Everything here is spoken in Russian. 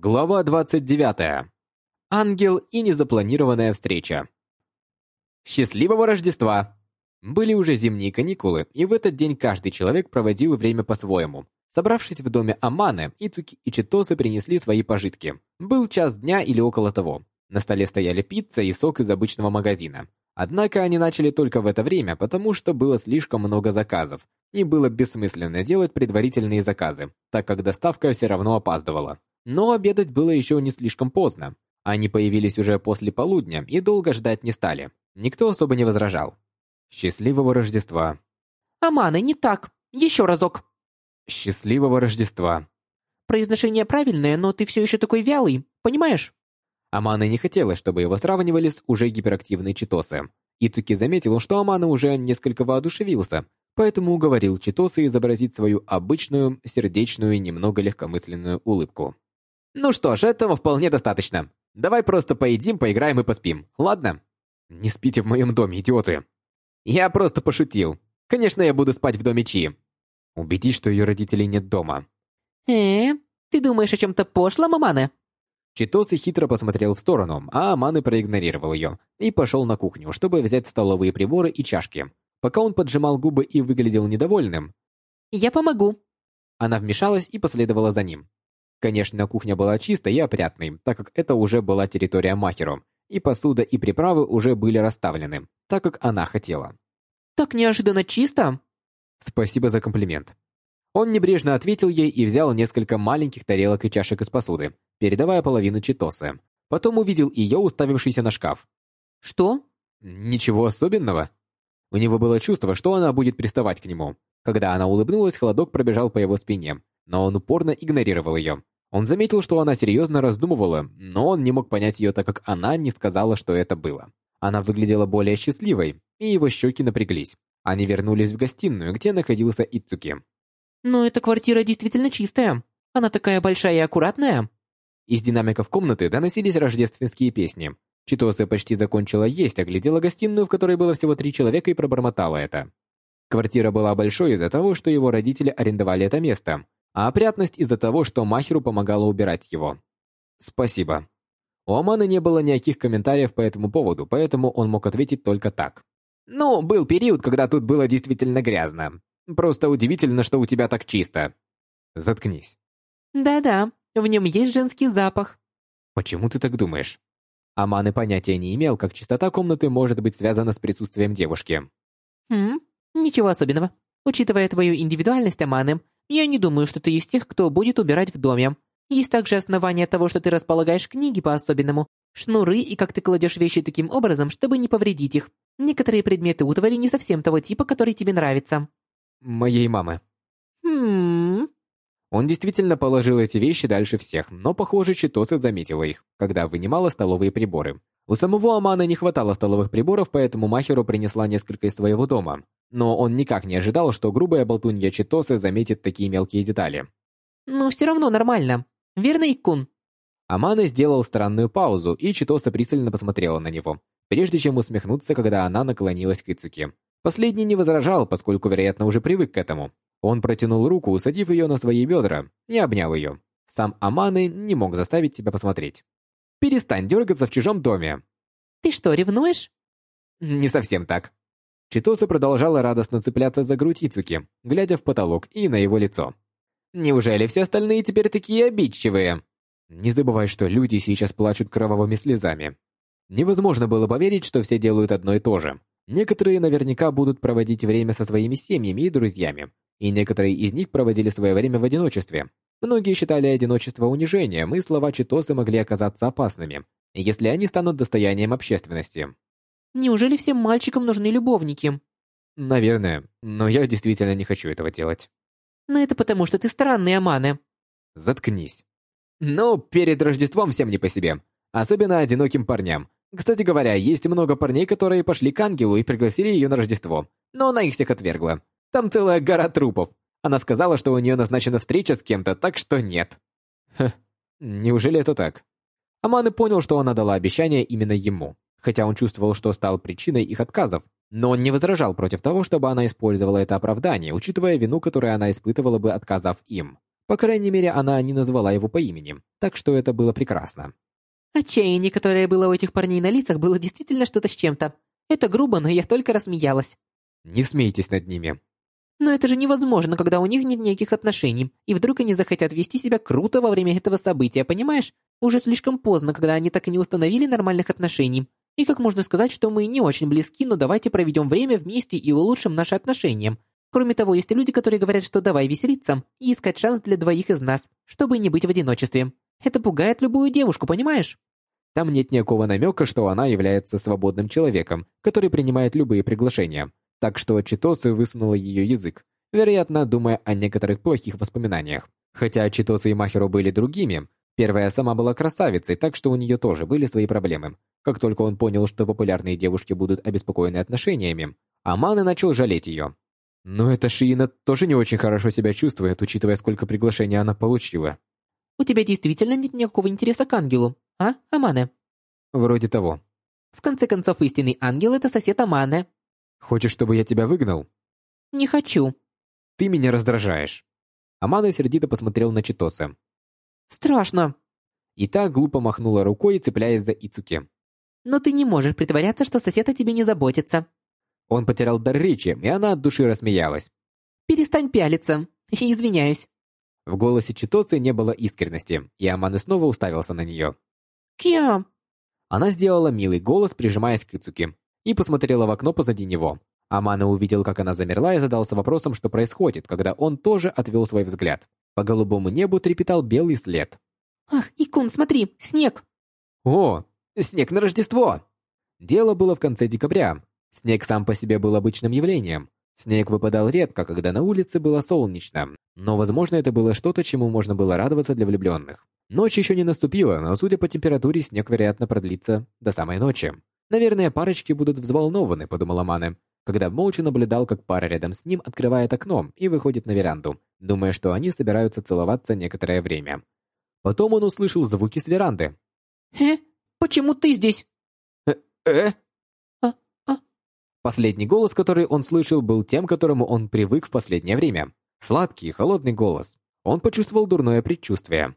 Глава 29. Ангел и незапланированная встреча. Счастливого Рождества! Были уже зимние каникулы, и в этот день каждый человек проводил время по-своему. Собравшись в доме Аманы, Итуки и Читосы принесли свои пожитки. Был час дня или около того. На столе стояли пицца и сок из обычного магазина. Однако они начали только в это время, потому что было слишком много заказов, и было бессмысленно делать предварительные заказы, так как доставка все равно опаздывала. Но обедать было еще не слишком поздно. Они появились уже после полудня и долго ждать не стали. Никто особо не возражал. Счастливого Рождества. Аманы, не так. Еще разок. Счастливого Рождества. Произношение правильное, но ты все еще такой вялый, понимаешь? Аманы не хотела, чтобы его сравнивали с уже гиперактивной Читосы. Итуки заметил, что Аманы уже несколько воодушевился, поэтому уговорил Читосы изобразить свою обычную, сердечную и немного легкомысленную улыбку. Ну что ж, этого вполне достаточно. Давай просто поедим, поиграем и поспим, ладно? Не спите в моем доме, идиоты. Я просто пошутил. Конечно, я буду спать в доме Чи. Убедись, что ее родителей нет дома. Э, ты думаешь о чем-то пошлом, Амане? Читосы хитро посмотрел в сторону, а Аманы проигнорировал ее и пошел на кухню, чтобы взять столовые приборы и чашки. Пока он поджимал губы и выглядел недовольным, «Я помогу». Она вмешалась и последовала за ним. Конечно, кухня была чистой и опрятной, так как это уже была территория Махеру, и посуда и приправы уже были расставлены, так как она хотела. «Так неожиданно чисто!» Спасибо за комплимент. Он небрежно ответил ей и взял несколько маленьких тарелок и чашек из посуды, передавая половину читосы. Потом увидел ее, уставившейся на шкаф. «Что?» Ничего особенного. У него было чувство, что она будет приставать к нему. Когда она улыбнулась, холодок пробежал по его спине, но он упорно игнорировал ее. Он заметил, что она серьезно раздумывала, но он не мог понять ее, так как она не сказала, что это было. Она выглядела более счастливой, и его щеки напряглись. Они вернулись в гостиную, где находился Ицуки. «Но эта квартира действительно чистая. Она такая большая и аккуратная». Из динамиков комнаты доносились рождественские песни. Читоса почти закончила есть, оглядела гостиную, в которой было всего три человека, и пробормотала это. Квартира была большой из-за того, что его родители арендовали это место, а опрятность из-за того, что Махеру помогала убирать его. Спасибо. У Аманы не было никаких комментариев по этому поводу, поэтому он мог ответить только так. Ну, был период, когда тут было действительно грязно. Просто удивительно, что у тебя так чисто. Заткнись. «Да-да, в нем есть женский запах». Почему ты так думаешь? Аманы понятия не имел, как чистота комнаты может быть связана с присутствием девушки. «Хм, ничего особенного. Учитывая твою индивидуальность, Аманы, я не думаю, что ты из тех, кто будет убирать в доме. Есть также основания того, что ты располагаешь книги по-особенному, шнуры и как ты кладешь вещи таким образом, чтобы не повредить их. Некоторые предметы утвари не совсем того типа, который тебе нравится. Моей мамы. Хм. Он действительно положил эти вещи дальше всех, но, похоже, Читоса заметила их, когда вынимала столовые приборы. У самого Амана не хватало столовых приборов, поэтому Махеру принесла несколько из своего дома. Но он никак не ожидал, что грубая болтунья Читосы заметит такие мелкие детали. Ну, все равно нормально. Верно, Иккун? Амана сделал странную паузу, и Читоса пристально посмотрела на него, прежде чем усмехнуться, когда она наклонилась к Ицуке. Последний не возражал, поскольку, вероятно, уже привык к этому. Он протянул руку, усадив ее на свои бедра, и обнял ее. Сам Аманы не мог заставить себя посмотреть. «Перестань дергаться в чужом доме!» Ты что, ревнуешь? Не совсем так. Читоса продолжала радостно цепляться за грудь Ицуки, глядя в потолок и на его лицо. «Неужели все остальные теперь такие обидчивые?» Не забывай, что люди сейчас плачут кровавыми слезами. Невозможно было поверить, что все делают одно и то же. Некоторые наверняка будут проводить время со своими семьями и друзьями, и некоторые из них проводили свое время в одиночестве. Многие считали одиночество унижением, и слова Читосы могли оказаться опасными, если они станут достоянием общественности. Неужели всем мальчикам нужны любовники? Наверное, но я действительно не хочу этого делать. Но это потому, что ты странный, Аманы. Заткнись. Ну, перед Рождеством всем не по себе. Особенно одиноким парням. Кстати говоря, есть много парней, которые пошли к ангелу и пригласили ее на Рождество. Но она их всех отвергла. Там целая гора трупов. Она сказала, что у нее назначена встреча с кем-то, так что нет. Ха, неужели это так? Аманы понял, что она дала обещание именно ему, хотя он чувствовал, что стал причиной их отказов. Но он не возражал против того, чтобы она использовала это оправдание, учитывая вину, которую она испытывала бы, отказав им. По крайней мере, она не назвала его по имени, так что это было прекрасно. Отчаяние, которое было у этих парней на лицах, было действительно что-то с чем-то. Это грубо, но я только рассмеялась. Не смейтесь над ними. Но это же невозможно, когда у них нет никаких отношений, и вдруг они захотят вести себя круто во время этого события, понимаешь? Уже слишком поздно, когда они так и не установили нормальных отношений. И как можно сказать, что мы не очень близки, но давайте проведем время вместе и улучшим наши отношения. Кроме того, есть люди, которые говорят, что давай веселиться и искать шанс для двоих из нас, чтобы не быть в одиночестве. Это пугает любую девушку, понимаешь? Там нет никакого намека, что она является свободным человеком, который принимает любые приглашения. Так что Читосы высунула ее язык, вероятно, думая о некоторых плохих воспоминаниях. Хотя Читосы и Махеру были другими, первая сама была красавицей, так что у нее тоже были свои проблемы. Как только он понял, что популярные девушки будут обеспокоены отношениями, Аманы начал жалеть ее. Но эта Шиина тоже не очень хорошо себя чувствует, учитывая, сколько приглашений она получила. У тебя действительно нет никакого интереса к ангелу, а, Амане? Вроде того. В конце концов, истинный ангел — это сосед Амане. Хочешь, чтобы я тебя выгнал? Не хочу. Ты меня раздражаешь. Амана сердито посмотрел на Читоса. Страшно. И та глупо махнула рукой, цепляясь за Ицуки. Но ты не можешь притворяться, что сосед о тебе не заботится. Он потерял дар речи, и она от души рассмеялась. Перестань пялиться. Извиняюсь. В голосе Читосы не было искренности, и Аманы снова уставился на нее. Кья. Она сделала милый голос, прижимаясь к Ицуке, и посмотрела в окно позади него. Амана увидел, как она замерла и задался вопросом, что происходит, когда он тоже отвел свой взгляд. По голубому небу трепетал белый след. «Ах, Икун, смотри, снег!» «О, снег на Рождество!» Дело было в конце декабря. Снег сам по себе был обычным явлением. Снег выпадал редко, когда на улице было солнечно, но, возможно, это было что-то, чему можно было радоваться для влюбленных. Ночь еще не наступила, но, судя по температуре, снег, вероятно, продлится до самой ночи. Наверное, парочки будут взволнованы, подумала Мане, когда молча наблюдал, как пара рядом с ним открывает окно и выходит на веранду, думая, что они собираются целоваться некоторое время. Потом он услышал звуки с веранды. «Э? Почему ты здесь?» «Э?» А, Последний голос, который он слышал, был тем, к которому он привык в последнее время. Сладкий, холодный голос. Он почувствовал дурное предчувствие.